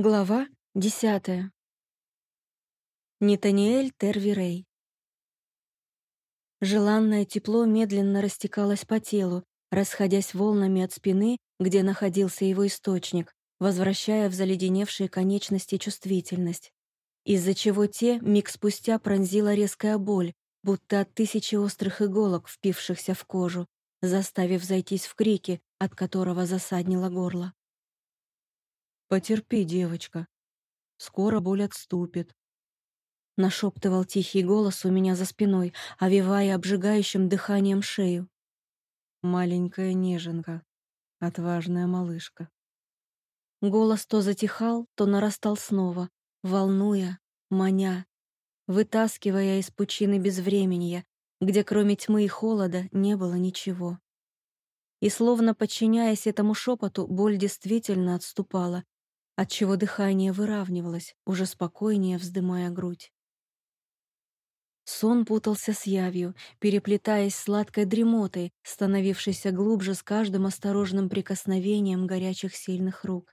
Глава десятая. Нетаниэль Тервирей. Желанное тепло медленно растекалось по телу, расходясь волнами от спины, где находился его источник, возвращая в заледеневшие конечности чувствительность, из-за чего те миг спустя пронзила резкая боль, будто от тысячи острых иголок, впившихся в кожу, заставив зайтись в крики, от которого засаднило горло. «Потерпи, девочка. Скоро боль отступит». Нашептывал тихий голос у меня за спиной, овивая обжигающим дыханием шею. «Маленькая неженка, отважная малышка». Голос то затихал, то нарастал снова, волнуя, маня, вытаскивая из пучины безвременья, где кроме тьмы и холода не было ничего. И словно подчиняясь этому шепоту, боль действительно отступала, отчего дыхание выравнивалось, уже спокойнее вздымая грудь. Сон путался с явью, переплетаясь сладкой дремотой, становившейся глубже с каждым осторожным прикосновением горячих сильных рук.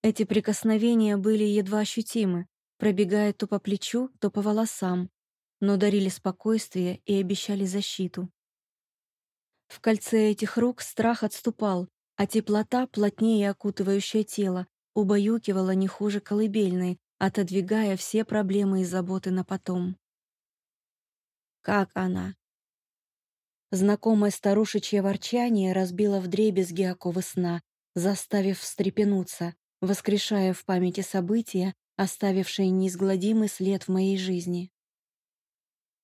Эти прикосновения были едва ощутимы, пробегая то по плечу, то по волосам, но дарили спокойствие и обещали защиту. В кольце этих рук страх отступал, а теплота, плотнее окутывающая тело, убаюкивала не хуже колыбельной, отодвигая все проблемы и заботы на потом. Как она? Знакомое старушечье ворчание разбило вдребезги оковы сна, заставив встрепенуться, воскрешая в памяти события, оставившие неизгладимый след в моей жизни.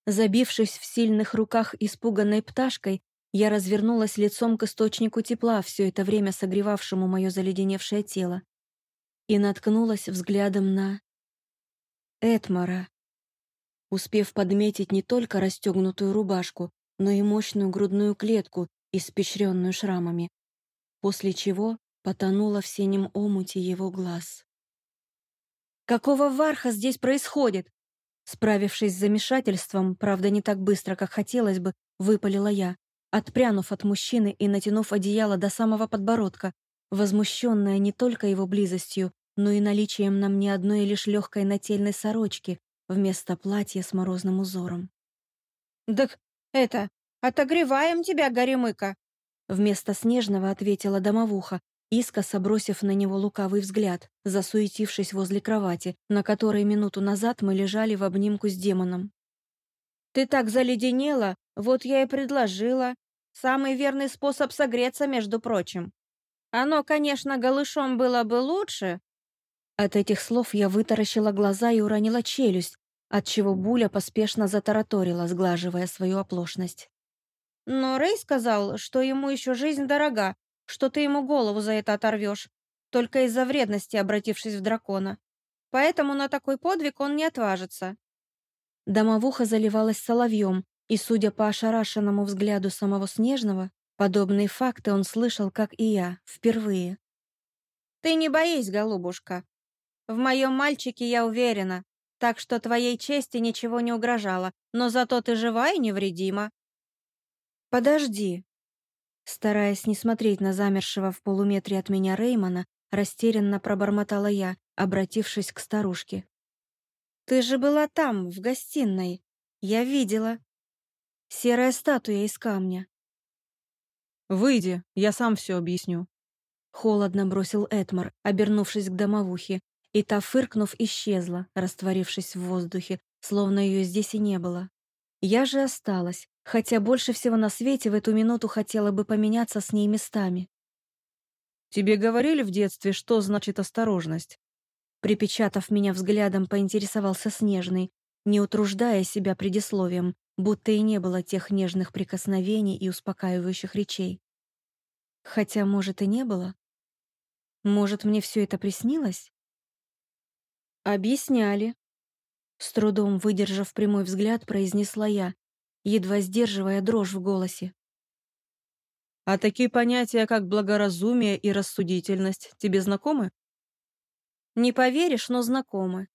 Забившись в сильных руках испуганной пташкой, я развернулась лицом к источнику тепла, все это время согревавшему мое заледеневшее тело, и наткнулась взглядом на... Этмара. Успев подметить не только расстегнутую рубашку, но и мощную грудную клетку, испещренную шрамами, после чего потонула в синем омуте его глаз. «Какого варха здесь происходит?» Справившись с замешательством, правда, не так быстро, как хотелось бы, выпалила я отпрянув от мужчины и натянув одеяло до самого подбородка, возмущенная не только его близостью, но и наличием на мне одной лишь легкой нательной сорочки вместо платья с морозным узором. «Так это, отогреваем тебя, Горемыка!» Вместо снежного ответила домовуха, искоса бросив на него лукавый взгляд, засуетившись возле кровати, на которой минуту назад мы лежали в обнимку с демоном. «Ты так заледенела, вот я и предложила. Самый верный способ согреться, между прочим. Оно, конечно, голышом было бы лучше. От этих слов я вытаращила глаза и уронила челюсть, отчего Буля поспешно затараторила, сглаживая свою оплошность. Но Рэй сказал, что ему еще жизнь дорога, что ты ему голову за это оторвешь, только из-за вредности, обратившись в дракона. Поэтому на такой подвиг он не отважится. Домовуха заливалась соловьем, и, судя по ошарашенному взгляду самого Снежного, подобные факты он слышал, как и я, впервые. «Ты не боись, голубушка. В моем мальчике я уверена, так что твоей чести ничего не угрожало, но зато ты жива и невредима». «Подожди». Стараясь не смотреть на замершего в полуметре от меня Реймона, растерянно пробормотала я, обратившись к старушке. «Ты же была там, в гостиной. Я видела. Серая статуя из камня. «Выйди, я сам все объясню». Холодно бросил Этмар, обернувшись к домовухе, и та, фыркнув, исчезла, растворившись в воздухе, словно ее здесь и не было. Я же осталась, хотя больше всего на свете в эту минуту хотела бы поменяться с ней местами. «Тебе говорили в детстве, что значит осторожность?» Припечатав меня взглядом, поинтересовался Снежный, не утруждая себя предисловием, будто и не было тех нежных прикосновений и успокаивающих речей. Хотя, может, и не было. Может, мне все это приснилось? Объясняли. С трудом выдержав прямой взгляд, произнесла я, едва сдерживая дрожь в голосе. А такие понятия, как благоразумие и рассудительность, тебе знакомы? Не поверишь, но знакомы.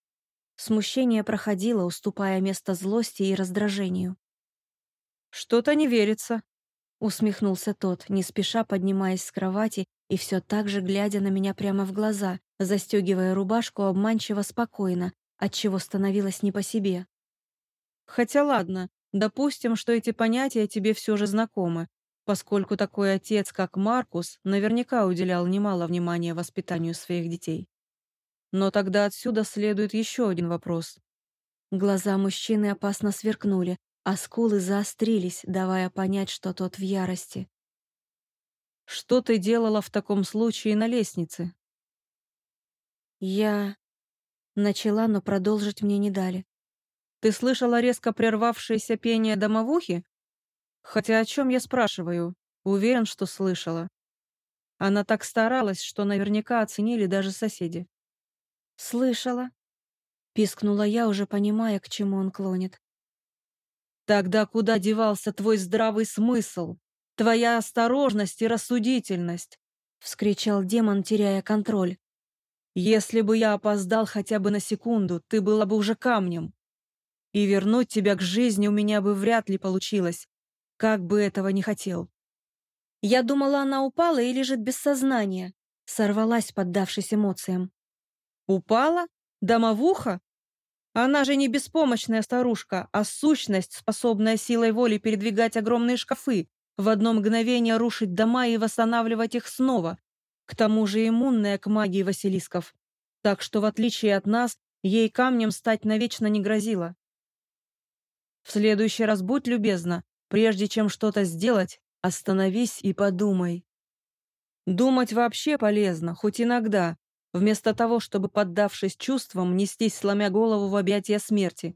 Смущение проходило, уступая место злости и раздражению. «Что-то не верится», — усмехнулся тот, не спеша поднимаясь с кровати и все так же глядя на меня прямо в глаза, застегивая рубашку обманчиво спокойно, отчего становилось не по себе. Хотя ладно, допустим, что эти понятия тебе все же знакомы, поскольку такой отец, как Маркус, наверняка уделял немало внимания воспитанию своих детей. Но тогда отсюда следует еще один вопрос. Глаза мужчины опасно сверкнули, а скулы заострились, давая понять, что тот в ярости. «Что ты делала в таком случае на лестнице?» «Я...» Начала, но продолжить мне не дали. «Ты слышала резко прервавшееся пение домовухи? Хотя о чем я спрашиваю? Уверен, что слышала. Она так старалась, что наверняка оценили даже соседи. «Слышала», — пискнула я, уже понимая, к чему он клонит. «Тогда куда девался твой здравый смысл? Твоя осторожность и рассудительность?» — вскричал демон, теряя контроль. «Если бы я опоздал хотя бы на секунду, ты была бы уже камнем. И вернуть тебя к жизни у меня бы вряд ли получилось, как бы этого не хотел». Я думала, она упала и лежит без сознания, сорвалась, поддавшись эмоциям. Упала? Домовуха? Она же не беспомощная старушка, а сущность, способная силой воли передвигать огромные шкафы, в одно мгновение рушить дома и восстанавливать их снова. К тому же иммунная к магии Василисков. Так что, в отличие от нас, ей камнем стать навечно не грозило. В следующий раз будь любезна, прежде чем что-то сделать, остановись и подумай. Думать вообще полезно, хоть иногда, вместо того, чтобы, поддавшись чувствам, нестись, сломя голову в объятия смерти.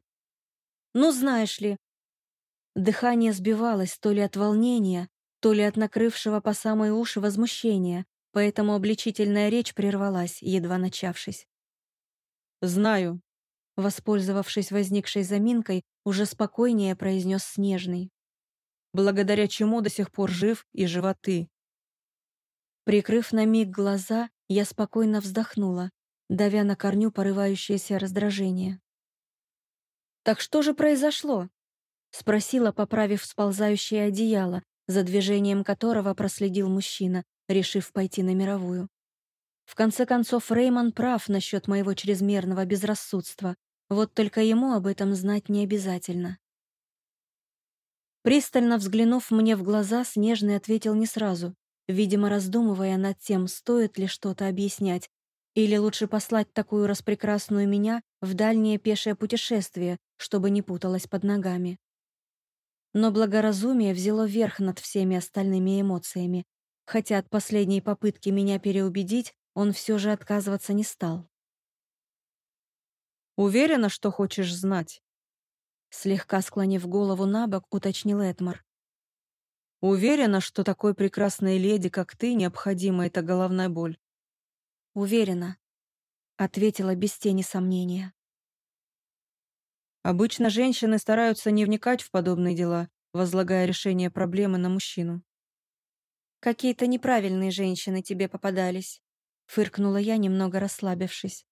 Ну, знаешь ли, дыхание сбивалось то ли от волнения, то ли от накрывшего по самые уши возмущения, поэтому обличительная речь прервалась, едва начавшись. «Знаю», — воспользовавшись возникшей заминкой, уже спокойнее произнес Снежный. «Благодаря чему до сих пор жив и жива ты». Прикрыв на миг глаза, я спокойно вздохнула, давя на корню порывающееся раздражение. «Так что же произошло?» — спросила, поправив сползающее одеяло, за движением которого проследил мужчина, решив пойти на мировую. В конце концов, Реймон прав насчет моего чрезмерного безрассудства, вот только ему об этом знать не обязательно. Пристально взглянув мне в глаза, Снежный ответил не сразу, видимо, раздумывая над тем, стоит ли что-то объяснять, или лучше послать такую распрекрасную меня в дальнее пешее путешествие, чтобы не путалась под ногами. Но благоразумие взяло верх над всеми остальными эмоциями, хотя от последней попытки меня переубедить он все же отказываться не стал. «Уверена, что хочешь знать?» Слегка склонив голову на бок, уточнил Эдмар. Уверена, что такой прекрасной леди, как ты, необходима эта головная боль? Уверена, ответила без тени сомнения. Обычно женщины стараются не вникать в подобные дела, возлагая решение проблемы на мужчину. Какие-то неправильные женщины тебе попадались, фыркнула я, немного расслабившись.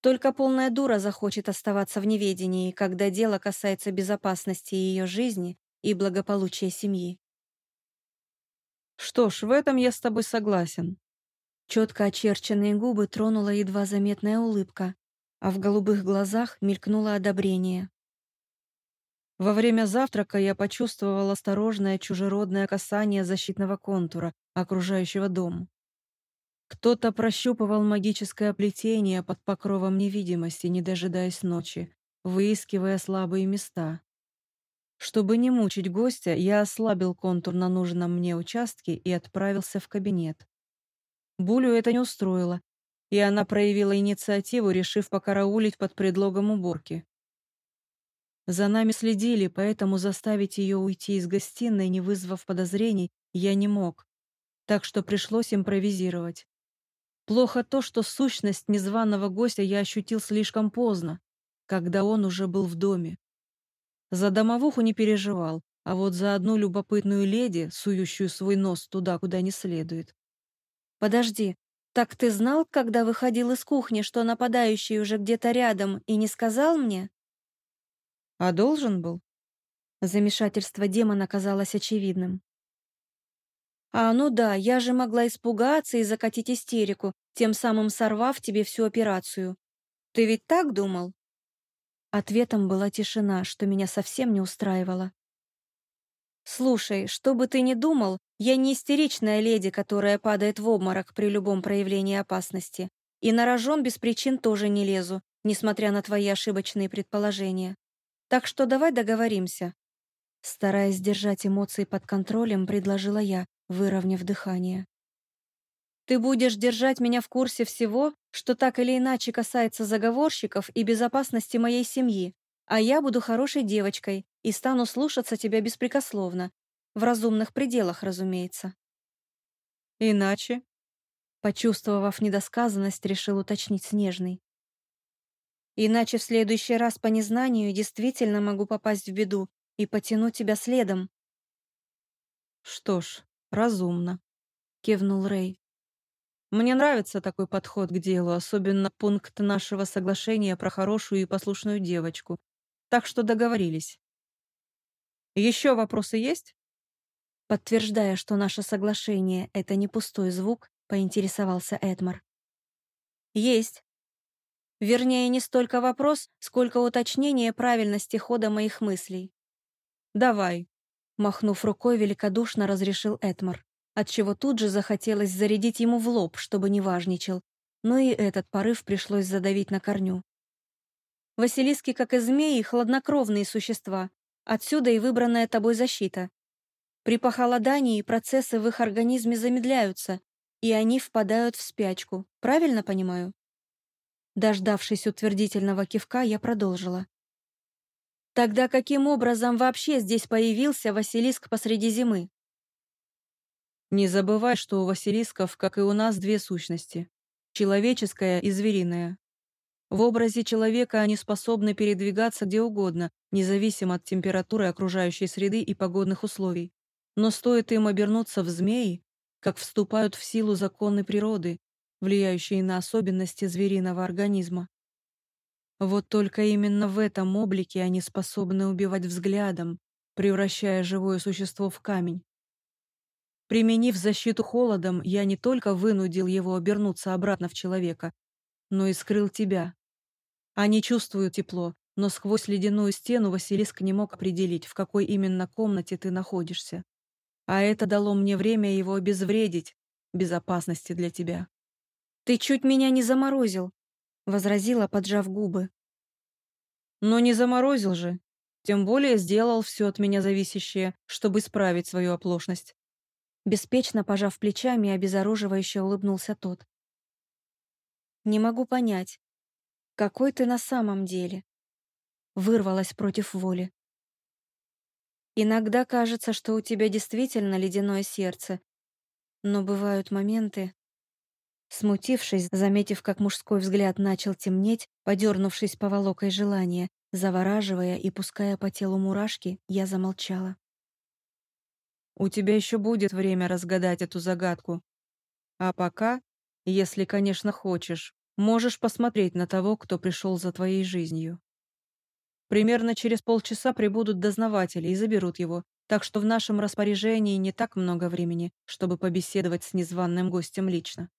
Только полная дура захочет оставаться в неведении, когда дело касается безопасности ее жизни и благополучия семьи. Что ж, в этом я с тобой согласен. Четко очерченные губы тронула едва заметная улыбка, а в голубых глазах мелькнуло одобрение. Во время завтрака я почувствовал осторожное чужеродное касание защитного контура, окружающего дом. Кто-то прощупывал магическое плетение под покровом невидимости, не дожидаясь ночи, выискивая слабые места. Чтобы не мучить гостя, я ослабил контур на нужном мне участке и отправился в кабинет. Булю это не устроило, и она проявила инициативу, решив покараулить под предлогом уборки. За нами следили, поэтому заставить ее уйти из гостиной, не вызвав подозрений, я не мог, так что пришлось импровизировать. Плохо то, что сущность незваного гостя я ощутил слишком поздно, когда он уже был в доме. За домовуху не переживал, а вот за одну любопытную леди, сующую свой нос туда, куда не следует. «Подожди, так ты знал, когда выходил из кухни, что нападающий уже где-то рядом, и не сказал мне?» «А должен был?» Замешательство демона казалось очевидным. А, ну да, я же могла испугаться и закатить истерику, тем самым сорвав тебе всю операцию. Ты ведь так думал? Ответом была тишина, что меня совсем не устраивало. «Слушай, что бы ты ни думал, я не истеричная леди, которая падает в обморок при любом проявлении опасности. И на рожон без причин тоже не лезу, несмотря на твои ошибочные предположения. Так что давай договоримся». Стараясь держать эмоции под контролем, предложила я, выровняв дыхание. «Ты будешь держать меня в курсе всего, что так или иначе касается заговорщиков и безопасности моей семьи, а я буду хорошей девочкой и стану слушаться тебя беспрекословно. В разумных пределах, разумеется. Иначе? Почувствовав недосказанность, решил уточнить Снежный. Иначе в следующий раз по незнанию действительно могу попасть в беду и потянуть тебя следом. Что ж, разумно, кивнул Рэй. Мне нравится такой подход к делу, особенно пункт нашего соглашения про хорошую и послушную девочку. Так что договорились. Еще вопросы есть? Подтверждая, что наше соглашение — это не пустой звук, поинтересовался Эдмар. Есть. Вернее, не столько вопрос, сколько уточнение правильности хода моих мыслей. Давай. Махнув рукой, великодушно разрешил Эдмар, отчего тут же захотелось зарядить ему в лоб, чтобы не важничал, но и этот порыв пришлось задавить на корню. Василиски, как и змеи, хладнокровные существа, Отсюда и выбранная тобой защита. При похолодании процессы в их организме замедляются, и они впадают в спячку. Правильно понимаю? Дождавшись утвердительного кивка, я продолжила. Тогда каким образом вообще здесь появился Василиск посреди зимы? Не забывай, что у Василисков, как и у нас, две сущности — человеческая и звериная. В образе человека они способны передвигаться где угодно, независимо от температуры окружающей среды и погодных условий. Но стоит им обернуться в змеи, как вступают в силу законы природы, влияющие на особенности звериного организма. Вот только именно в этом облике они способны убивать взглядом, превращая живое существо в камень. Применив защиту холодом, я не только вынудил его обернуться обратно в человека, но и скрыл тебя. Они чувствуют тепло, но сквозь ледяную стену Василиск не мог определить, в какой именно комнате ты находишься. А это дало мне время его обезвредить, безопасности для тебя. «Ты чуть меня не заморозил», — возразила, поджав губы. «Но не заморозил же. Тем более сделал все от меня зависящее, чтобы исправить свою оплошность». Беспечно пожав плечами, обезоруживающе улыбнулся тот. «Не могу понять, какой ты на самом деле. Вырвалась против воли. Иногда кажется, что у тебя действительно ледяное сердце, но бывают моменты... Смутившись, заметив, как мужской взгляд начал темнеть, подернувшись поволокой желания, завораживая и пуская по телу мурашки, я замолчала. «У тебя еще будет время разгадать эту загадку. А пока, если, конечно, хочешь, Можешь посмотреть на того, кто пришел за твоей жизнью. Примерно через полчаса прибудут дознаватели и заберут его, так что в нашем распоряжении не так много времени, чтобы побеседовать с незваным гостем лично.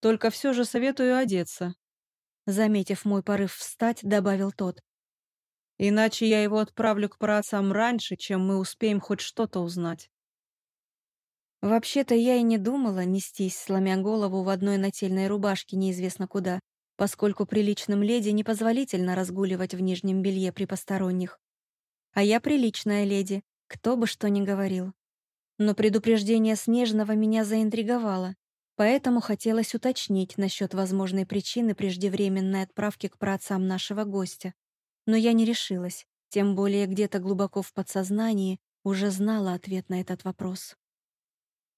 Только все же советую одеться. Заметив мой порыв встать, добавил тот. Иначе я его отправлю к праотцам раньше, чем мы успеем хоть что-то узнать. Вообще-то я и не думала нестись, сломя голову в одной нательной рубашке неизвестно куда, поскольку приличным леди непозволительно разгуливать в нижнем белье при посторонних. А я приличная леди, кто бы что ни говорил. Но предупреждение Снежного меня заинтриговало, поэтому хотелось уточнить насчет возможной причины преждевременной отправки к праотцам нашего гостя. Но я не решилась, тем более где-то глубоко в подсознании уже знала ответ на этот вопрос.